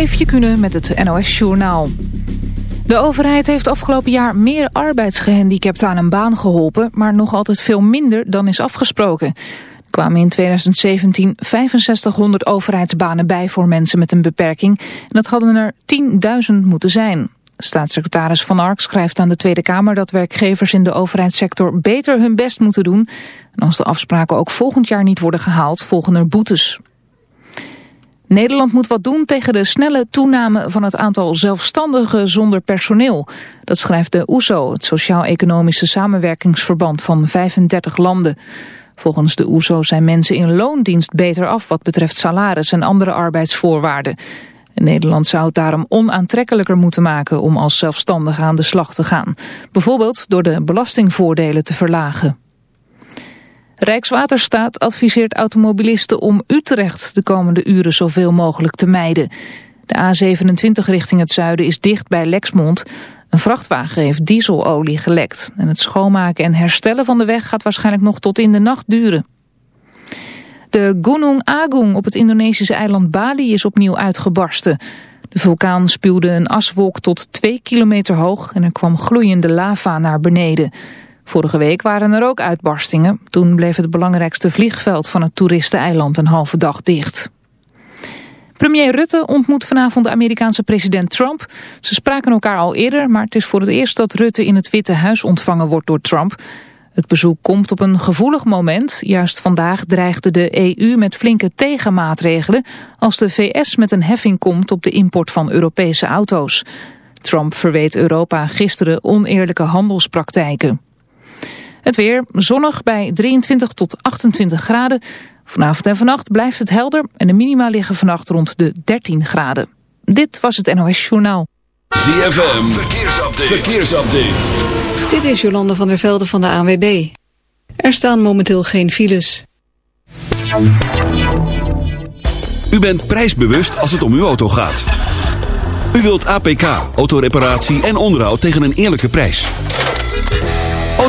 Eefje kunnen met het NOS Journaal. De overheid heeft afgelopen jaar meer arbeidsgehandicapten aan een baan geholpen... maar nog altijd veel minder dan is afgesproken. Er kwamen in 2017 6500 overheidsbanen bij voor mensen met een beperking... en dat hadden er 10.000 moeten zijn. Staatssecretaris Van Ark schrijft aan de Tweede Kamer dat werkgevers in de overheidssector beter hun best moeten doen. En als de afspraken ook volgend jaar niet worden gehaald, volgen er boetes. Nederland moet wat doen tegen de snelle toename van het aantal zelfstandigen zonder personeel. Dat schrijft de OESO, het Sociaal-Economische Samenwerkingsverband van 35 landen. Volgens de OESO zijn mensen in loondienst beter af wat betreft salaris en andere arbeidsvoorwaarden. Nederland zou het daarom onaantrekkelijker moeten maken om als zelfstandige aan de slag te gaan. Bijvoorbeeld door de belastingvoordelen te verlagen. Rijkswaterstaat adviseert automobilisten om Utrecht de komende uren zoveel mogelijk te mijden. De A27 richting het zuiden is dicht bij Lexmond. Een vrachtwagen heeft dieselolie gelekt. En het schoonmaken en herstellen van de weg gaat waarschijnlijk nog tot in de nacht duren. De Gunung Agung op het Indonesische eiland Bali is opnieuw uitgebarsten. De vulkaan spuwde een aswolk tot twee kilometer hoog en er kwam gloeiende lava naar beneden. Vorige week waren er ook uitbarstingen. Toen bleef het belangrijkste vliegveld van het toeristeneiland een halve dag dicht. Premier Rutte ontmoet vanavond de Amerikaanse president Trump. Ze spraken elkaar al eerder, maar het is voor het eerst dat Rutte in het Witte Huis ontvangen wordt door Trump. Het bezoek komt op een gevoelig moment. Juist vandaag dreigde de EU met flinke tegenmaatregelen... als de VS met een heffing komt op de import van Europese auto's. Trump verweet Europa gisteren oneerlijke handelspraktijken. Het weer zonnig bij 23 tot 28 graden. Vanavond en vannacht blijft het helder en de minima liggen vannacht rond de 13 graden. Dit was het NOS Journaal. ZFM, verkeersupdate. verkeersupdate. Dit is Jolande van der Velde van de ANWB. Er staan momenteel geen files. U bent prijsbewust als het om uw auto gaat. U wilt APK, autoreparatie en onderhoud tegen een eerlijke prijs.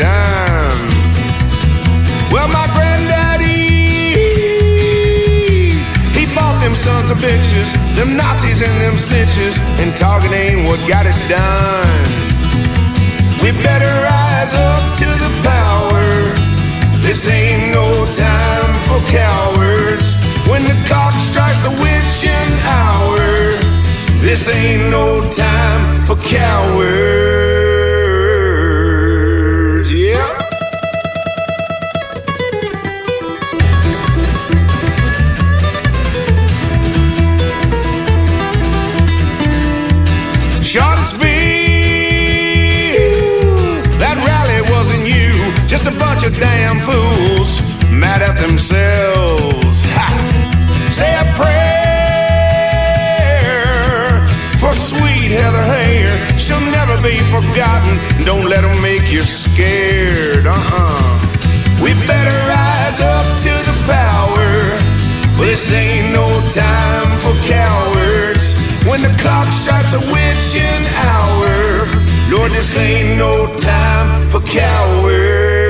Time. Well, my granddaddy, he fought them sons of bitches, them Nazis and them snitches, and talking ain't what got it done. We better rise up to the power. This ain't no time for cowards. When the clock strikes the witching hour, this ain't no time for cowards. themselves. Ha! Say a prayer for sweet Heather Heyer. She'll never be forgotten. Don't let them make you scared. Uh-uh. We better rise up to the power. This ain't no time for cowards. When the clock strikes a witching hour, Lord, this ain't no time for cowards.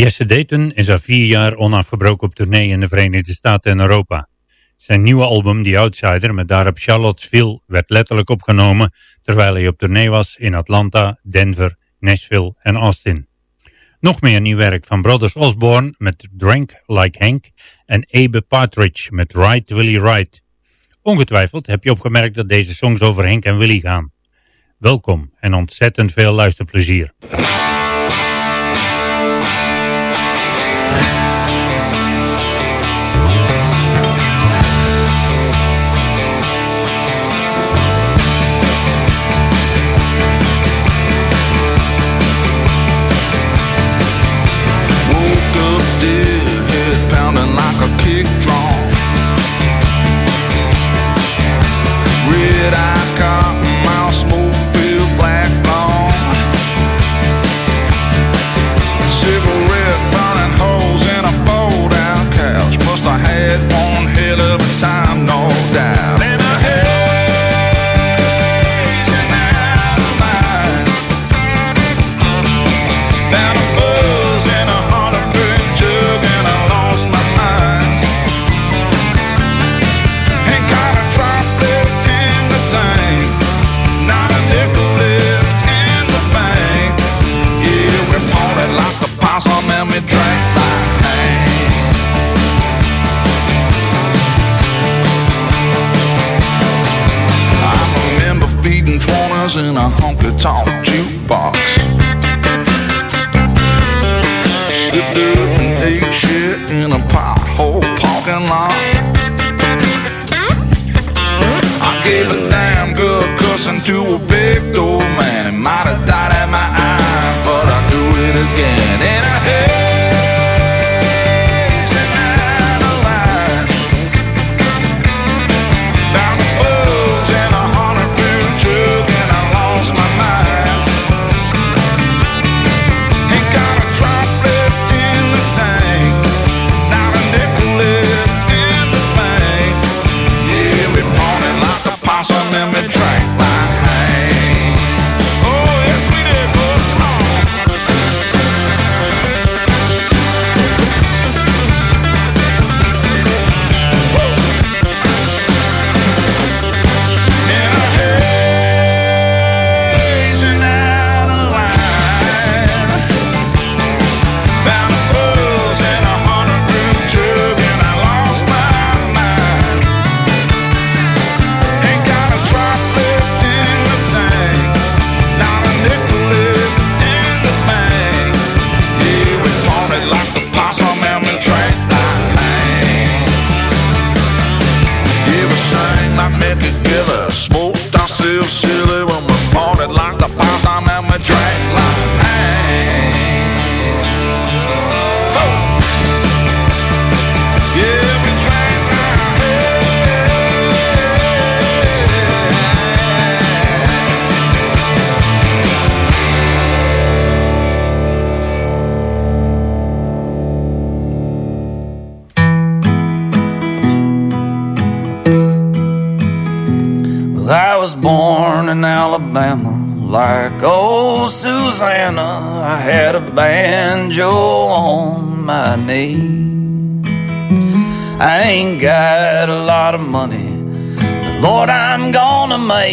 Jesse Dayton is al vier jaar onafgebroken op tournee in de Verenigde Staten en Europa. Zijn nieuwe album The Outsider met daarop Charlottesville werd letterlijk opgenomen terwijl hij op tournee was in Atlanta, Denver, Nashville en Austin. Nog meer nieuw werk van Brothers Osborne met Drink Like Hank en Abe Partridge met Right Willie Right. Ongetwijfeld heb je opgemerkt dat deze songs over Henk en Willie gaan. Welkom en ontzettend veel luisterplezier.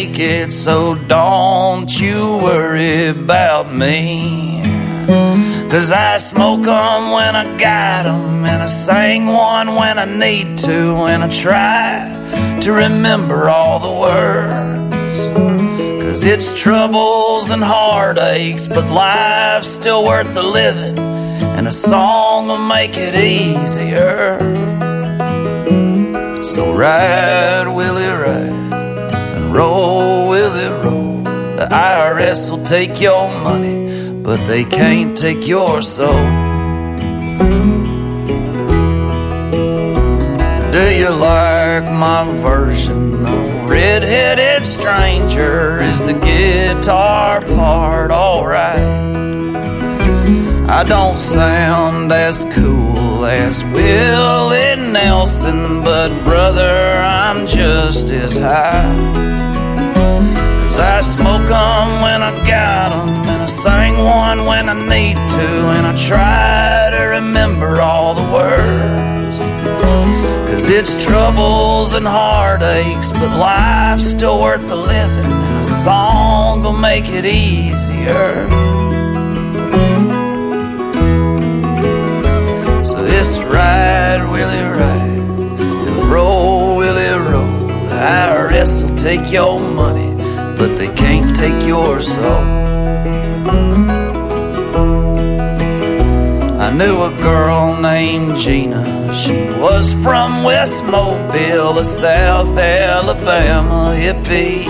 Make it, so don't you worry about me. Cause I smoke 'em when I got 'em, and I sing one when I need to, and I try to remember all the words. Cause it's troubles and heartaches, but life's still worth the living, and a song will make it easier. So ride, Willie, ride, roll, Willie, roll. The IRS will take your money, but they can't take your soul. Do you like my version of Red-Headed Stranger? Is the guitar part alright? I don't sound as cool as Willie Nelson, but brother, I'm just as high. Cause I smoke 'em when I got 'em, and I sing one when I need to, and I try to remember all the words. Cause it's troubles and heartaches, but life's still worth the living, and a song will make it easier. So this ride, Willie, ride, and roll, Willie, roll. The IRS will take your money, but they can't take your soul. I knew a girl named Gina. She was from West Mobile, a South Alabama hippie.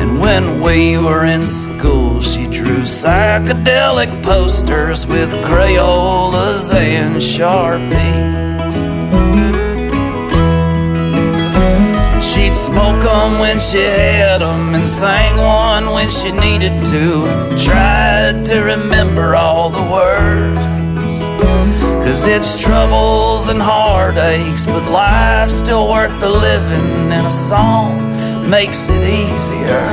And when we were in school, she drew psychedelic posters with Crayolas and Sharpies. She'd smoke 'em when she had 'em and sang one when she needed to tried to remember all the words. Cause it's troubles and heartaches, but life's still worth the living, and a song makes it easier.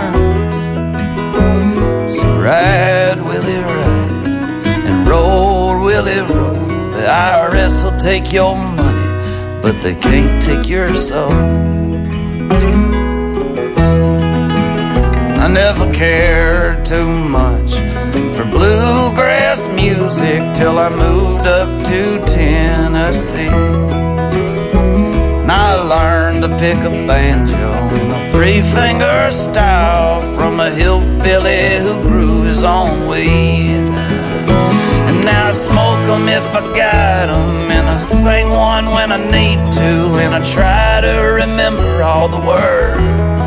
So ride, Willie, ride, and roll, Willie, roll. The IRS will take your money, but they can't take your soul. Never cared too much for bluegrass music till I moved up to Tennessee. And I learned to pick a banjo in a three finger style from a hillbilly who grew his own weed. And now I smoke smoke 'em if I got got 'em, and I sing one when I need to, and I try to remember all the words.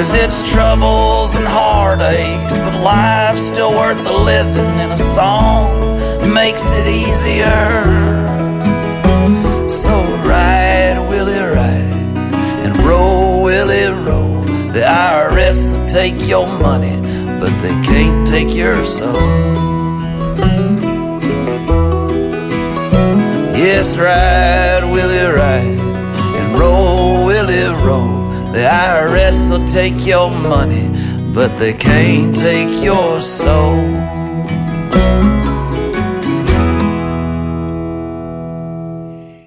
Cause it's troubles and heartaches, but life's still worth the living, and a song makes it easier. So ride, Willie, ride, and roll, Willie, roll. The IRS will take your money, but they can't take your soul. Yes, ride, Willie, ride, and roll, Willie, roll. The IRS will take your money, but they can't take your soul.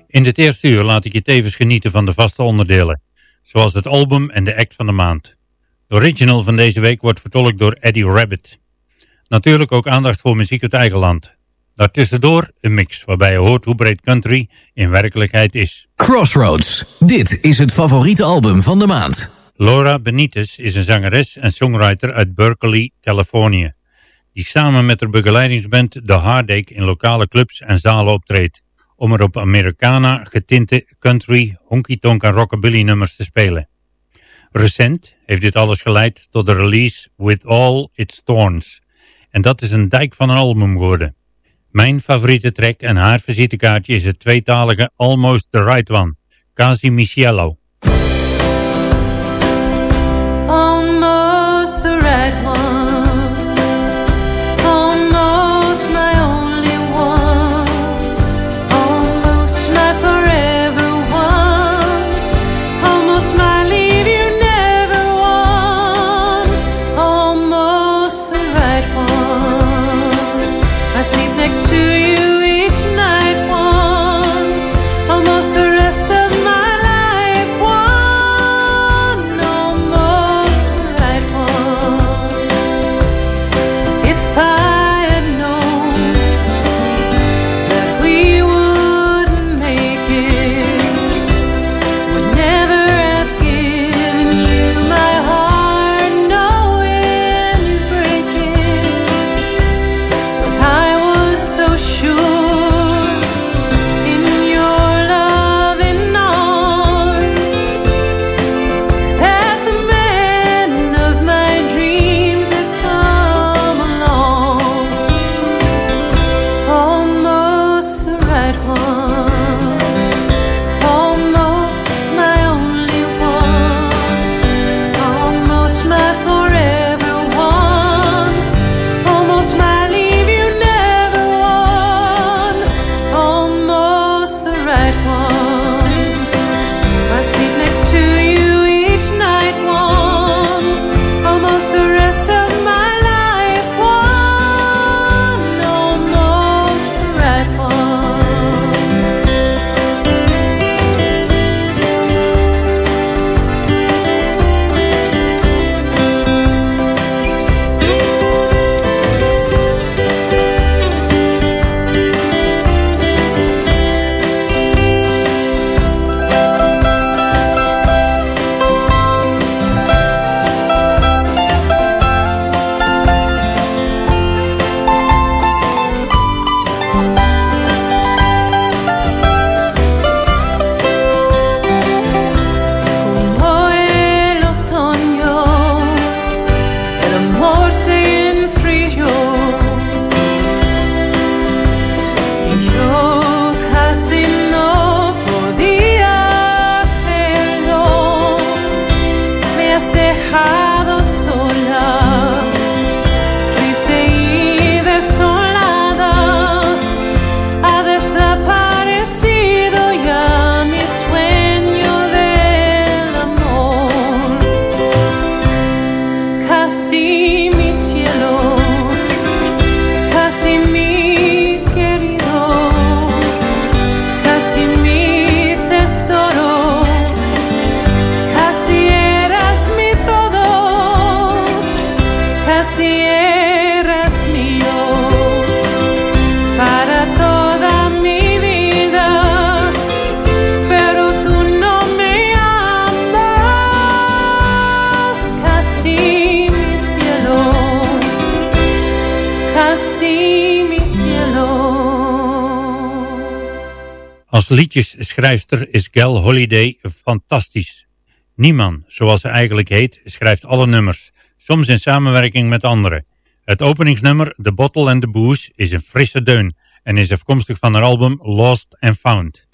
In dit eerste uur laat ik je tevens genieten van de vaste onderdelen, zoals het album en de act van de maand. De original van deze week wordt vertolkt door Eddie Rabbit. Natuurlijk ook aandacht voor muziek uit eigen land. Daartussendoor een mix waarbij je hoort hoe breed country in werkelijkheid is. Crossroads. Dit is het favoriete album van de maand. Laura Benitez is een zangeres en songwriter uit Berkeley, Californië, die samen met haar begeleidingsband The Heartache in lokale clubs en zalen optreedt, om er op Americana getinte country, honky-tonk en rockabilly nummers te spelen. Recent heeft dit alles geleid tot de release With All Its Thorns, en dat is een dijk van een album geworden. Mijn favoriete track en haar visitekaartje is het tweetalige Almost the Right One, Casi Michiello. Liedjesschrijfster is Gal Holiday fantastisch. Nieman, zoals ze eigenlijk heet, schrijft alle nummers, soms in samenwerking met anderen. Het openingsnummer The Bottle and the Booze is een frisse deun en is afkomstig van haar album Lost and Found.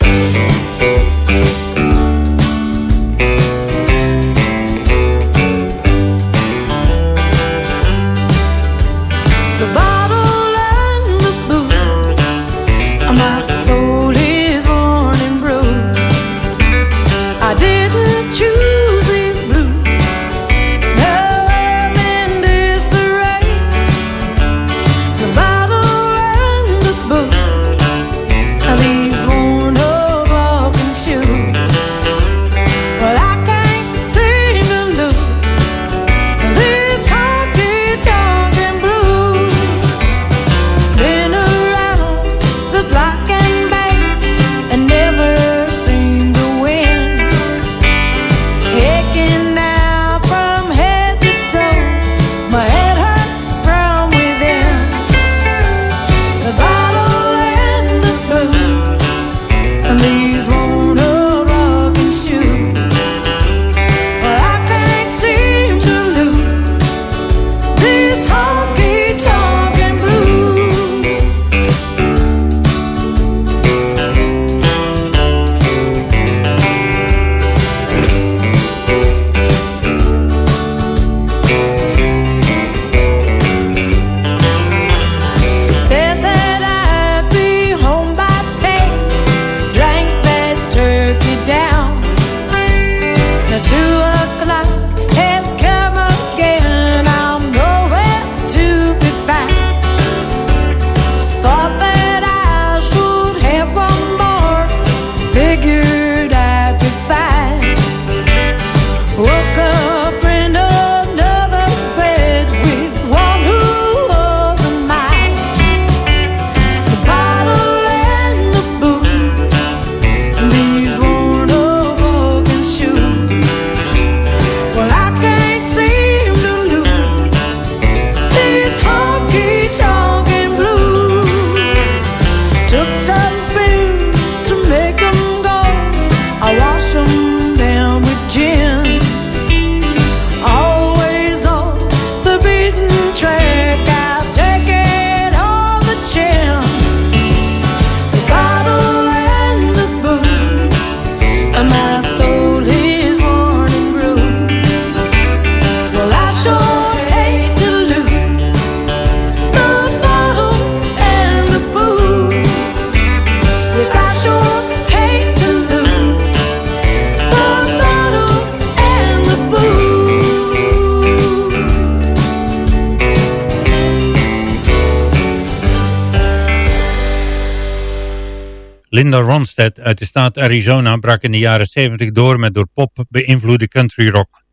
Linda Ronstadt uit de staat Arizona brak in de jaren 70 door met door pop beïnvloede country rock.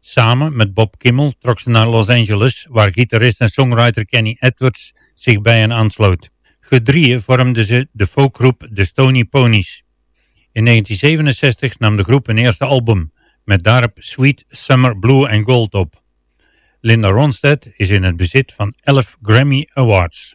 Samen met Bob Kimmel trok ze naar Los Angeles, waar gitarist en songwriter Kenny Edwards zich bij hen aansloot. Gedrieën vormden ze de folkgroep The Stony Ponies. In 1967 nam de groep een eerste album, met daarop Sweet Summer Blue and Gold op. Linda Ronstadt is in het bezit van 11 Grammy Awards.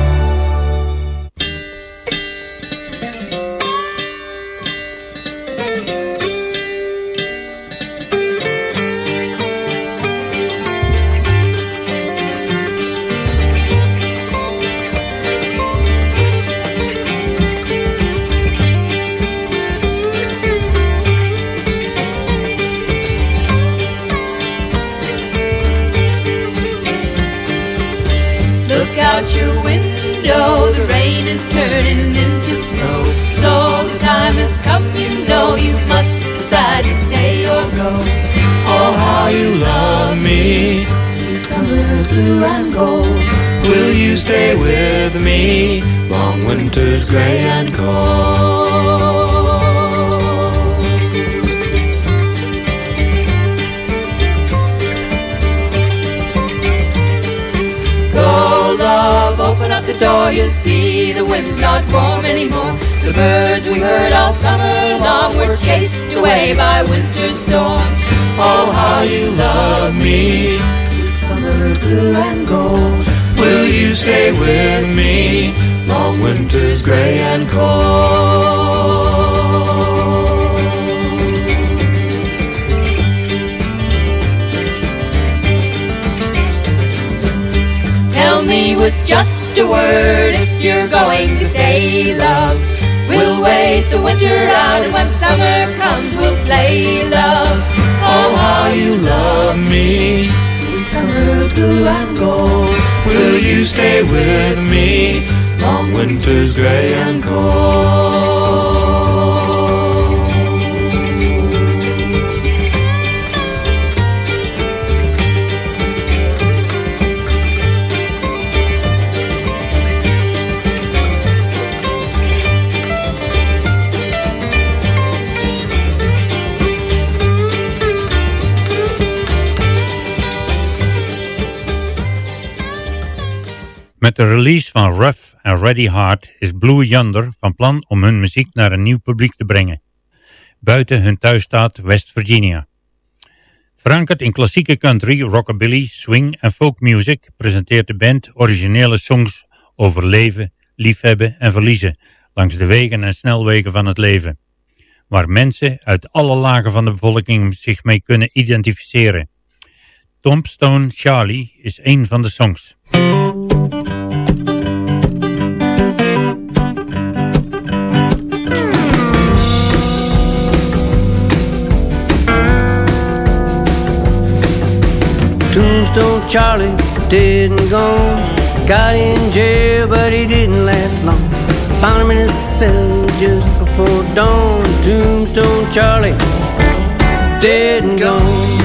Look out your window, the rain is turning into snow. So the time has come, you know you must decide to stay or go. Oh, how you love me, sweet summer blue and gold. Will you stay with me, long winter's gray and cold? Door. You see the wind's not warm anymore. The birds we heard all summer long were chased away by winter's storm. Oh, how you love me, sweet summer blue and gold. Will you stay with me? Long winters gray and cold. Tell me with just a word if you're going to say love. We'll wait the winter out and when summer comes we'll play love. Oh, how you love me. Sweet summer blue and gold. Will you stay with me? Long winters gray and cold. Met de release van Rough and Ready Hard is Blue Yonder van plan om hun muziek naar een nieuw publiek te brengen. Buiten hun thuisstaat West Virginia. Verankerd in klassieke country, rockabilly, swing en folk music presenteert de band originele songs over leven, liefhebben en verliezen langs de wegen en snelwegen van het leven. Waar mensen uit alle lagen van de bevolking zich mee kunnen identificeren. Tombstone Charlie is een van de songs. Tombstone Charlie dead and gone. Got in jail, but he didn't last long. Found him in his cell just before dawn. Tombstone Charlie dead and gone.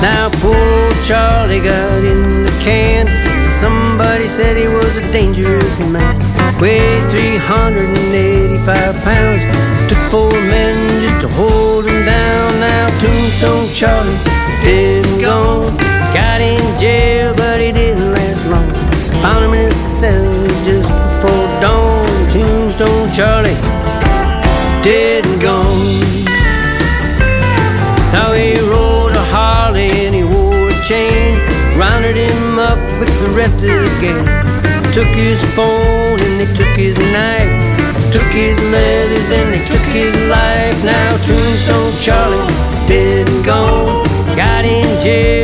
Now poor Charlie got in the can. Somebody said he was a dangerous man. Weighed 385 pounds. Took four men just to hold down. Now Tombstone Charlie and gone. Got in jail, but he didn't last long. Found him in his cell just before dawn. Tombstone Charlie and gone. Now he rode a Harley and he wore a chain. Rounded him up with the rest of the gang. Took his phone and they took his knife. His letters and they took his life. Now Tombstone Charlie and gone. Got in jail,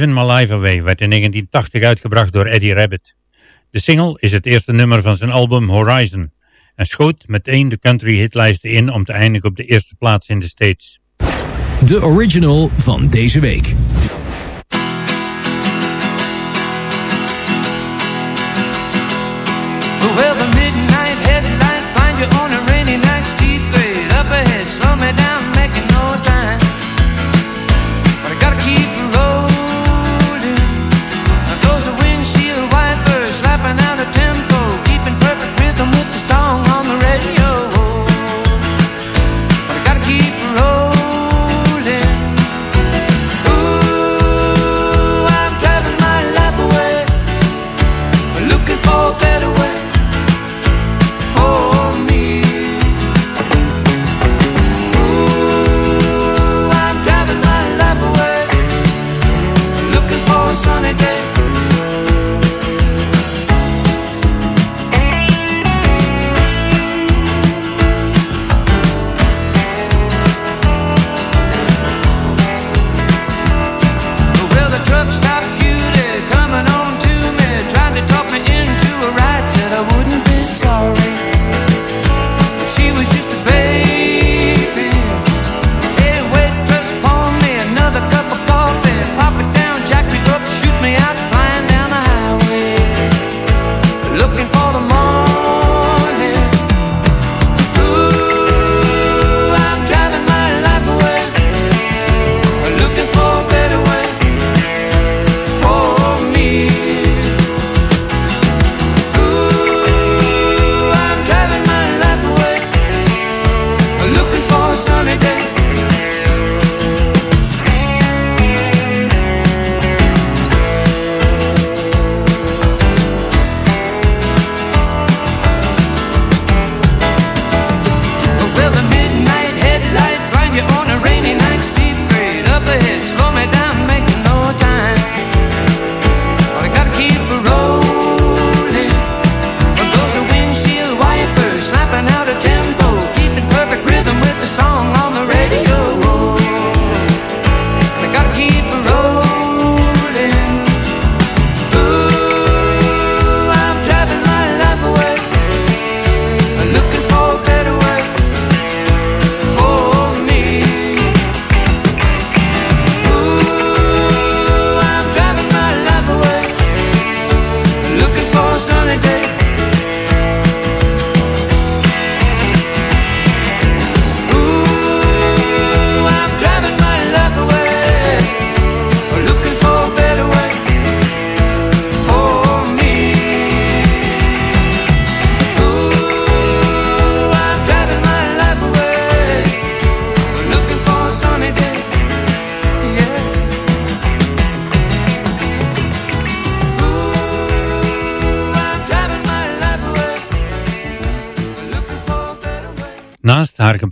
Driving My Life Away werd in 1980 uitgebracht door Eddie Rabbit. De single is het eerste nummer van zijn album Horizon en schoot meteen de country hitlijsten in om te eindigen op de eerste plaats in de States. De original van deze week.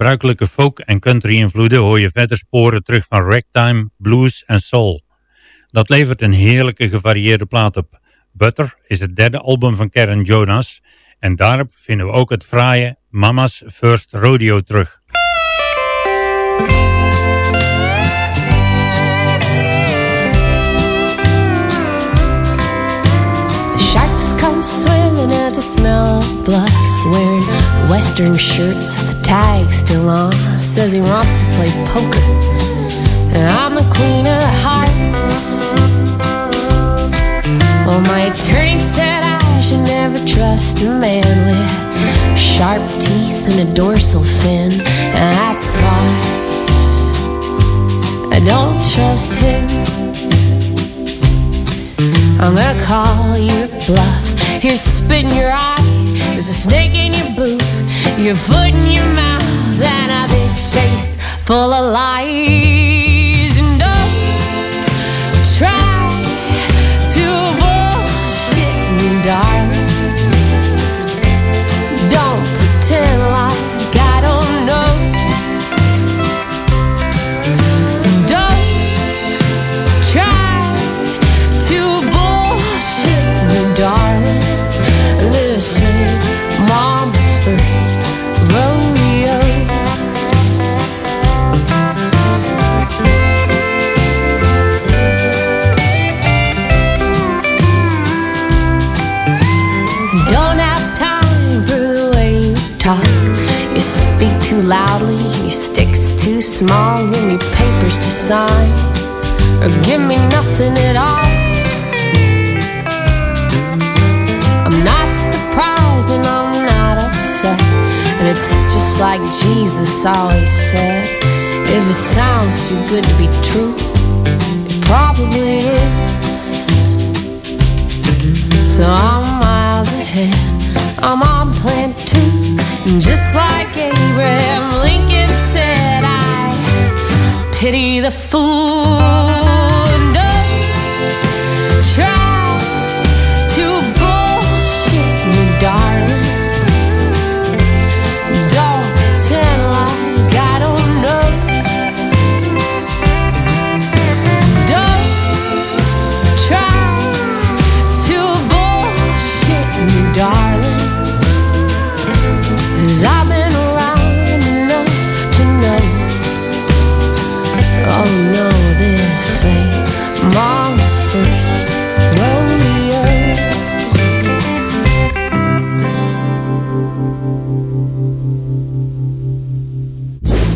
Gebruikelijke folk- en country-invloeden hoor je verder sporen terug van ragtime, blues en soul. Dat levert een heerlijke gevarieerde plaat op. Butter is het derde album van Karen Jonas en daarop vinden we ook het fraaie Mama's First Rodeo terug. The sharks come swimming at the smell of blood. Western shirts the tag still on. Says he wants to play poker. And I'm the queen of hearts. Well, my attorney said I should never trust a man with sharp teeth and a dorsal fin. And that's why I don't trust him. I'm gonna call your bluff. Spit in your eye. There's a snake in your boot. Your foot in your mouth. And a big face full of lies.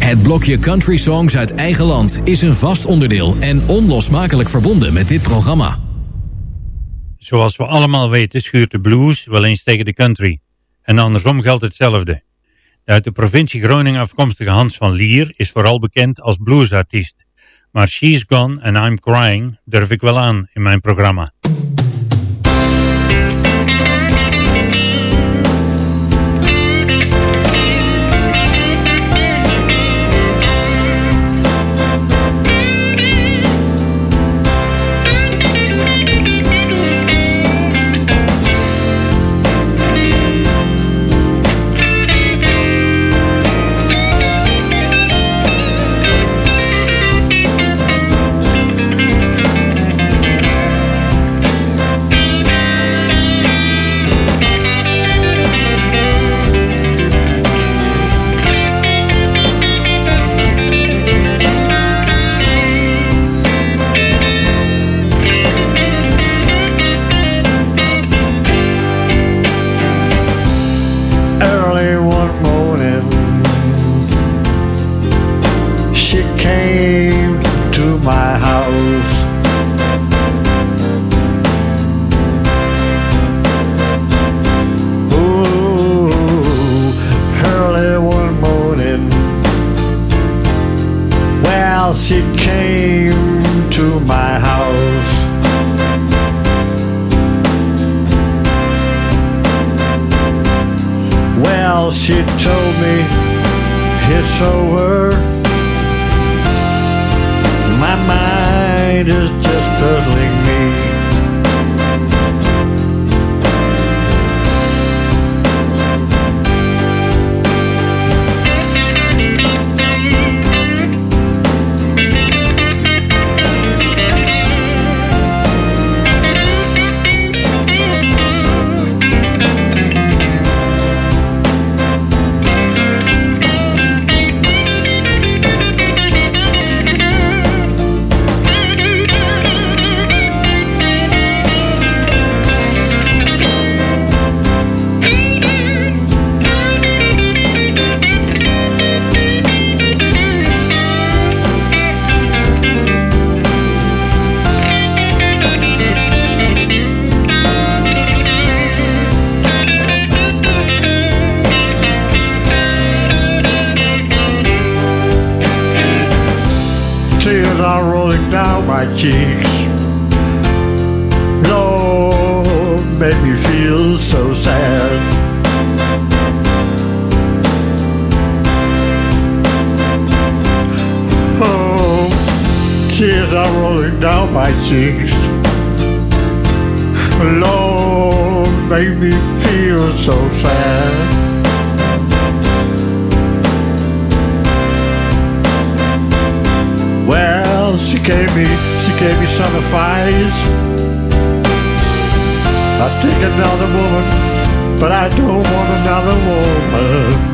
Het blokje country songs uit eigen land is een vast onderdeel en onlosmakelijk verbonden met dit programma. Zoals we allemaal weten schuurt de blues wel eens tegen de country. En andersom geldt hetzelfde. De uit de provincie Groningen afkomstige Hans van Lier is vooral bekend als bluesartiest. Maar She's Gone and I'm Crying durf ik wel aan in mijn programma. sacrifice. I take another woman, but I don't want another woman.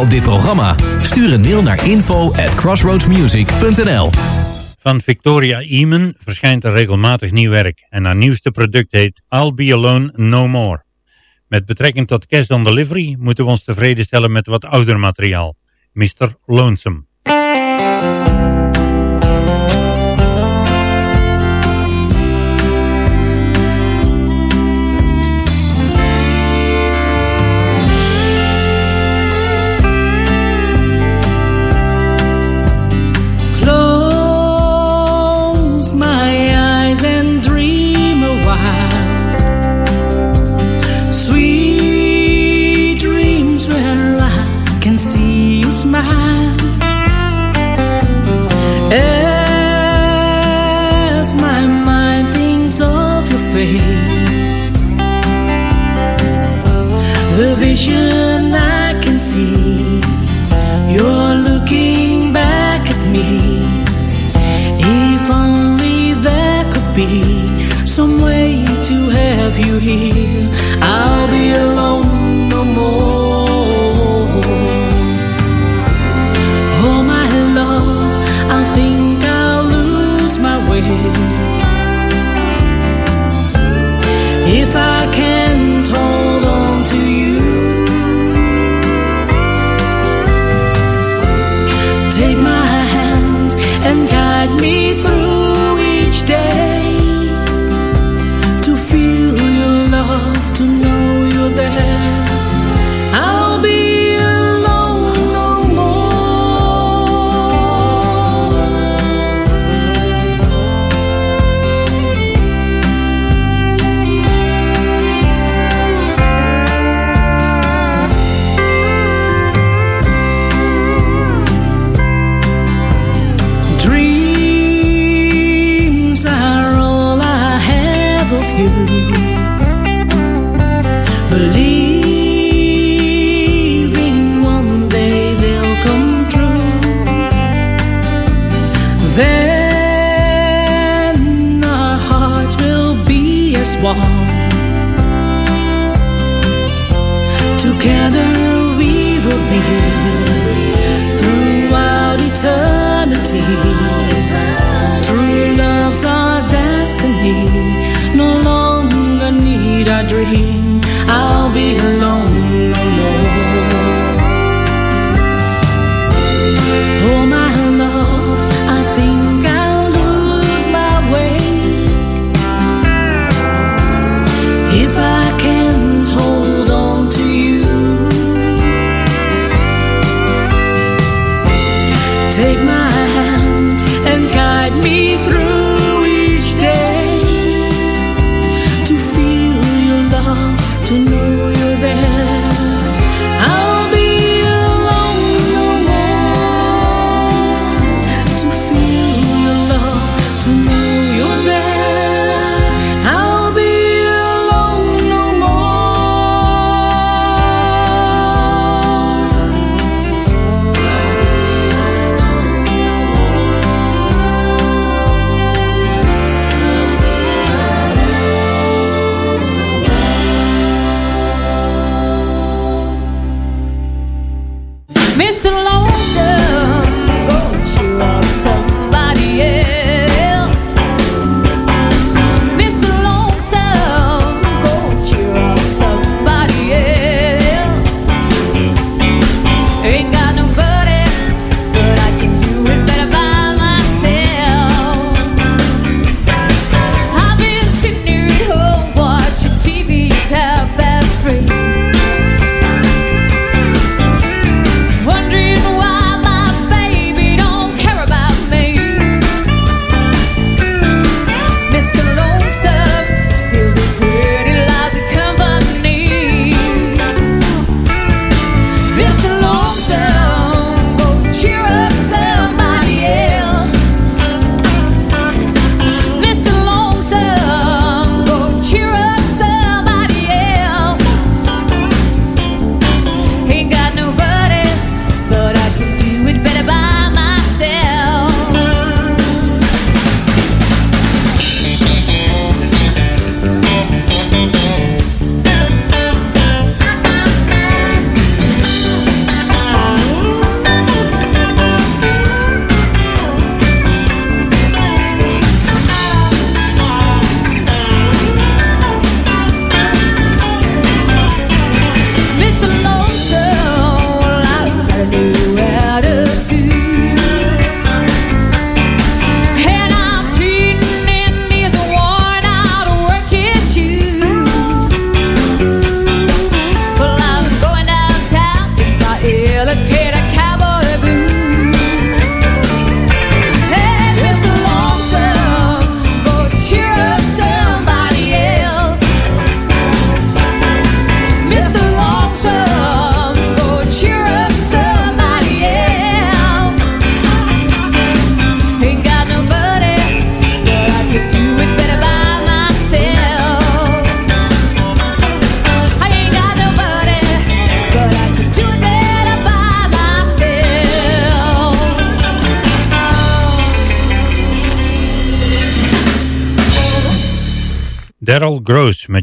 op dit programma? Stuur een mail naar info at crossroadsmusic.nl Van Victoria Eamon verschijnt er regelmatig nieuw werk en haar nieuwste product heet I'll Be Alone No More. Met betrekking tot Cash on Delivery moeten we ons tevreden stellen met wat ouder materiaal. Mr. Lonesome. to have you here. Take my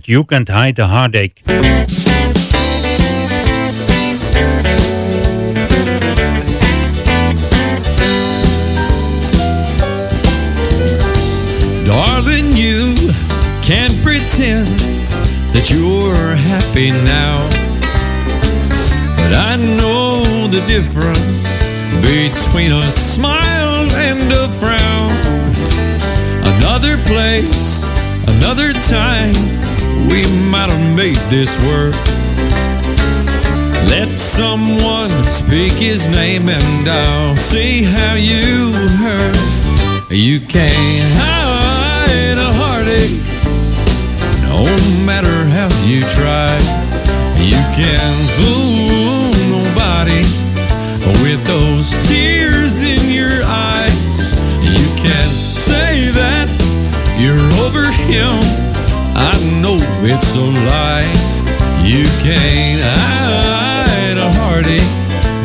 You Can't Hide the Heartache. Darling, you can't pretend that you're happy now. But I know the difference between a smile and a frown. Another place, another time, we might have made this work. Let someone speak his name and I'll see how you hurt. You can't hide a heartache no matter how you try. You can't fool nobody with those tears in your eyes. You can't say that you're over him. I know it's a lie. You can't hide a heartache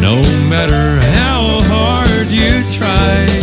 no matter how hard you try.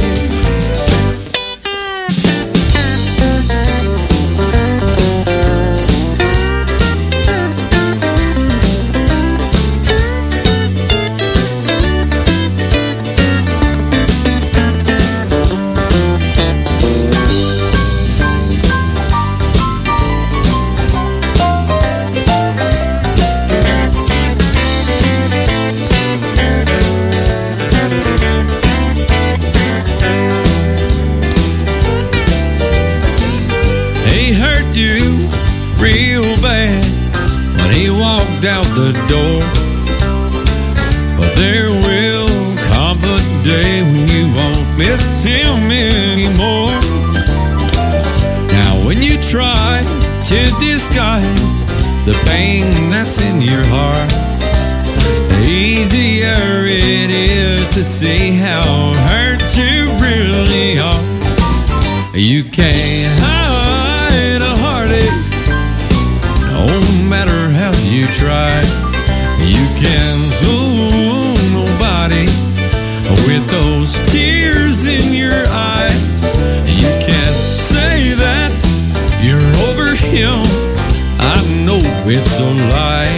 It's a lie.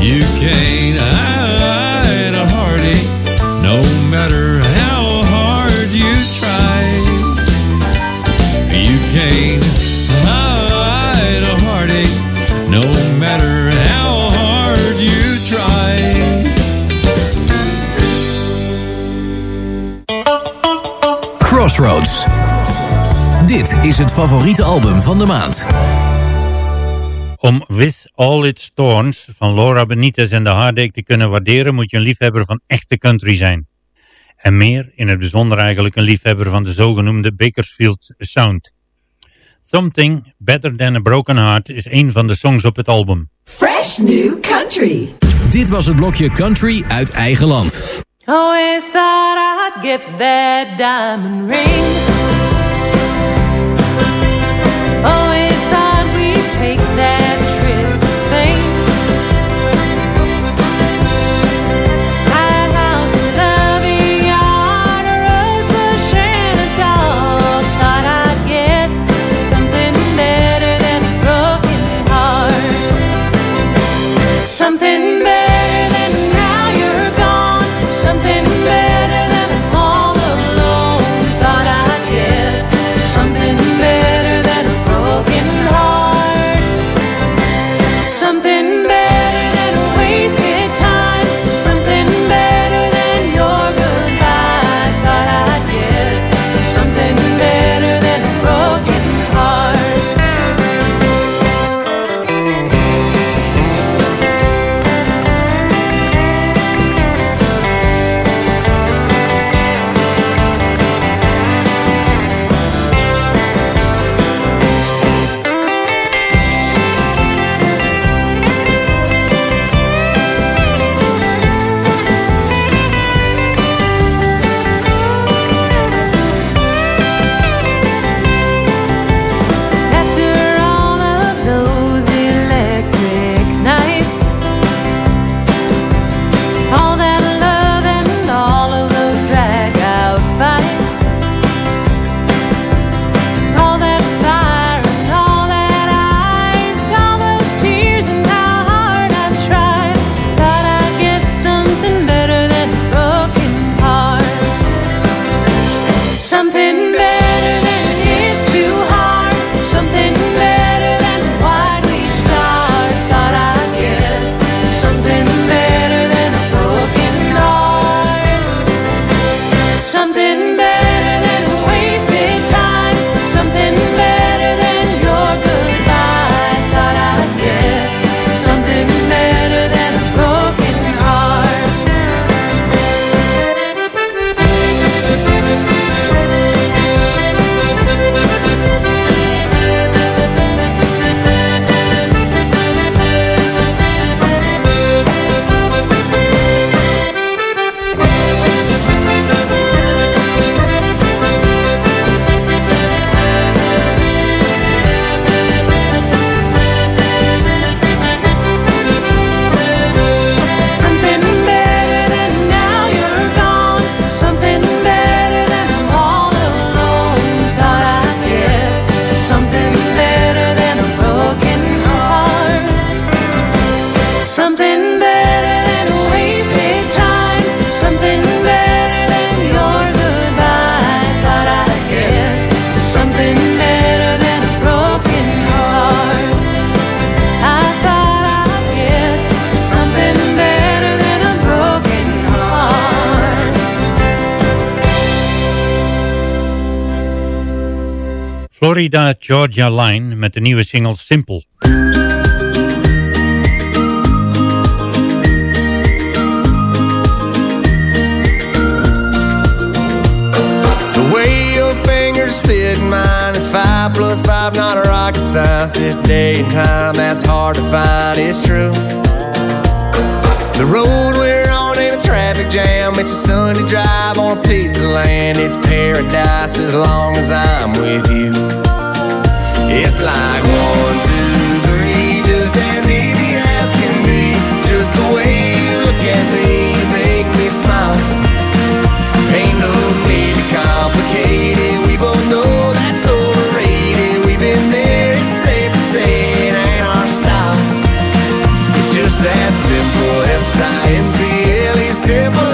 You can't hide a heartache no matter how hard you try. You can't hide a heartache no matter how hard you try. Crossroads. Dit is het favoriete album van de maand. All Its Thorns van Laura Benitez en de Heartache te kunnen waarderen moet je een liefhebber van echte country zijn. En meer, in het bijzonder eigenlijk een liefhebber van de zogenoemde Bakersfield Sound. Something Better Than a Broken Heart is een van de songs op het album. Fresh New Country. Dit was het blokje country uit eigen land. Always thought I'd get that diamond ring. Georgia Line met de nieuwe single Simple. The way your fingers fit mine is five plus five, not a rocket science. This day and time that's hard to find true. The road we're on in a traffic jam. It's a sunny drive on a piece of land. It's paradise as long as I'm with you. It's like one, two, three, just as easy as can be. Just the way you look at me, you make me smile. Ain't no need to complicate it. We both know that's overrated. We've been there, it's safe to say it ain't our style. It's just that simple, S-I-M-P-L-E, simple.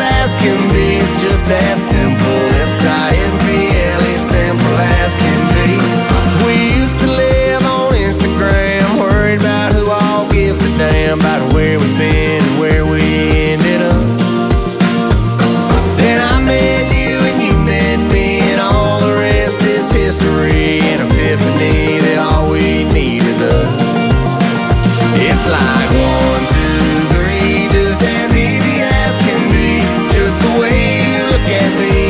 can be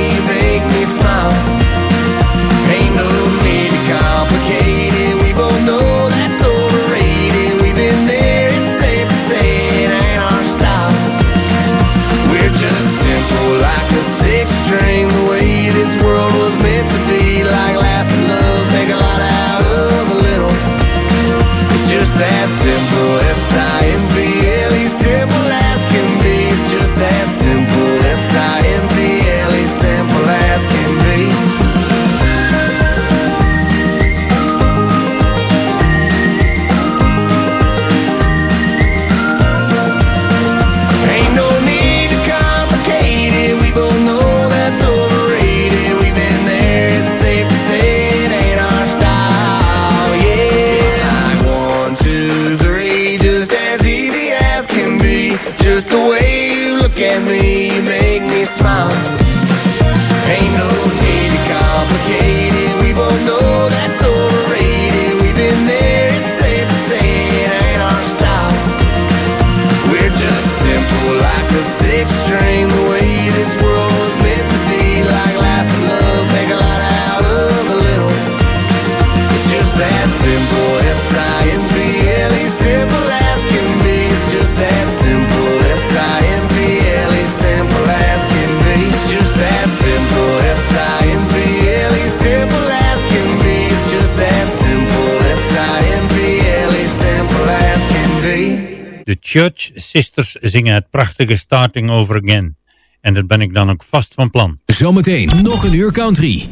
Church Sisters zingen het prachtige Starting Over Again. En dat ben ik dan ook vast van plan. Zometeen nog een uur country.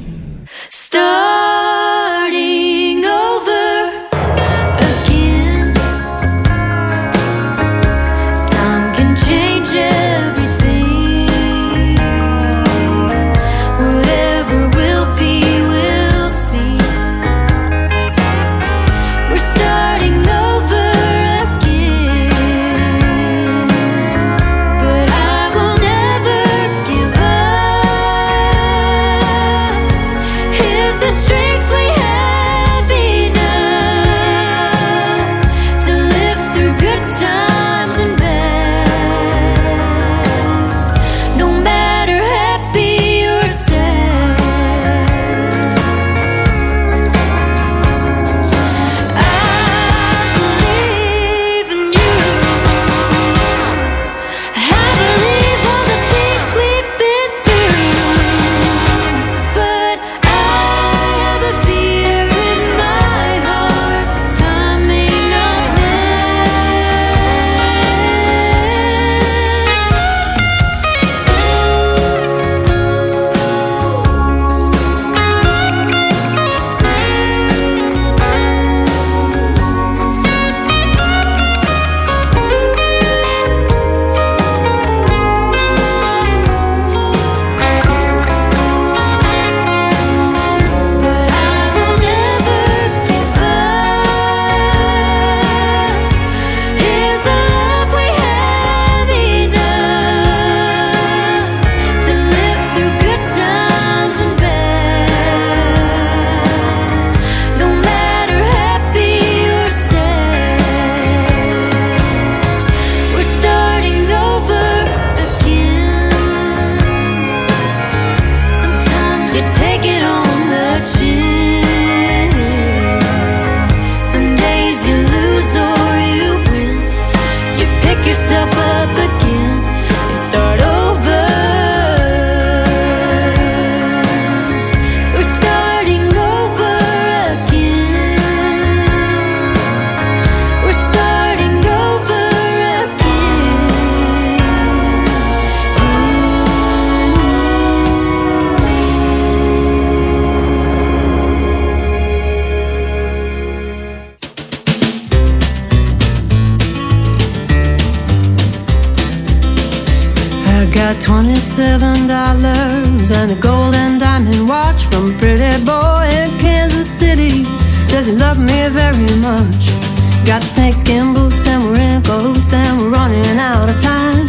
Starting Got snakeskin boots and we're in cahoots and we're running out of time.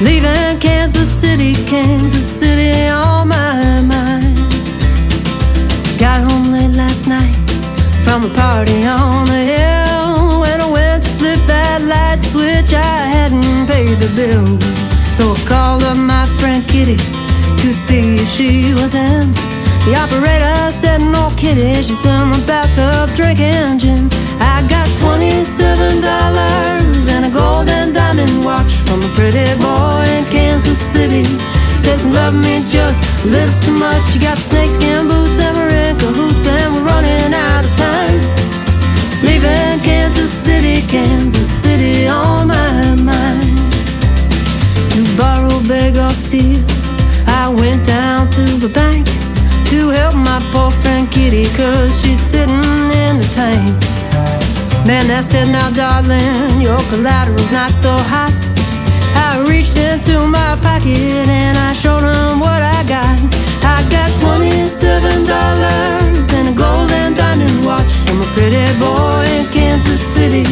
Leaving Kansas City, Kansas City on my mind. Got home late last night from a party on the hill. When I went to flip that light switch, I hadn't paid the bill. So I called up my friend Kitty to see if she was in. The operator said, No, Kitty, she's in the bathtub drinking gin. I $27 and a gold and diamond watch from a pretty boy in Kansas City. Says he loved me just a little too much. You got snakeskin boots and we're cahoots and we're running out of time. Leaving Kansas City, Kansas City on my mind. To borrow, beg, or steal, I went down to the bank to help my poor friend Kitty, cause she's sitting in the tank. Man, I said, now darling, your collateral's not so hot. I reached into my pocket and I showed him what I got. I got $27 and a gold and diamond watch from a pretty boy in Kansas City.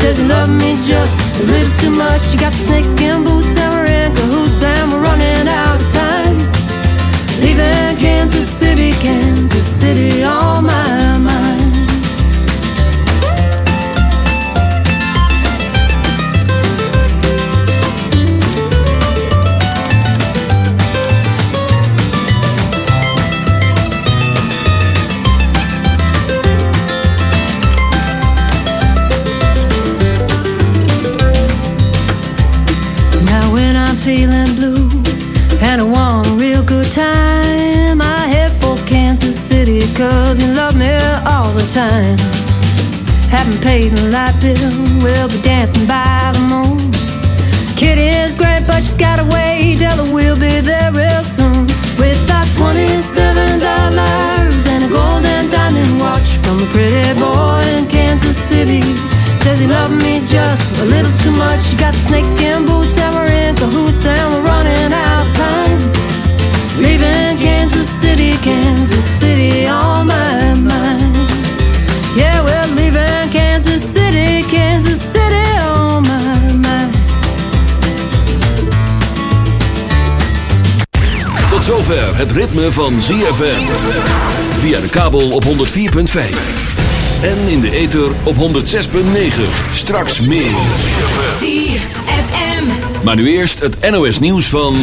Says he loved me just a little too much. You got the snakeskin boots and we're in cahoots and we're running out of time. Leaving Kansas City, Kansas City on cause he loved me all the time. Haven't paid the light bill, we'll be dancing by the moon. Kitty is great, but she's got to wait till we'll be there real soon. With our $27 and a gold and diamond watch from a pretty boy in Kansas City. Says he loved me just a little too much. Got the snakeskin boots and we're in cahoots and we're running out of time. Leaving Kansas Kansas City on my mind. Yeah, we're leaving Kansas City, Kansas City on my mind. Tot zover het ritme van ZFM. Via de kabel op 104.5. En in de ether op 106.9. Straks meer. ZFM. Maar nu eerst het NOS nieuws van...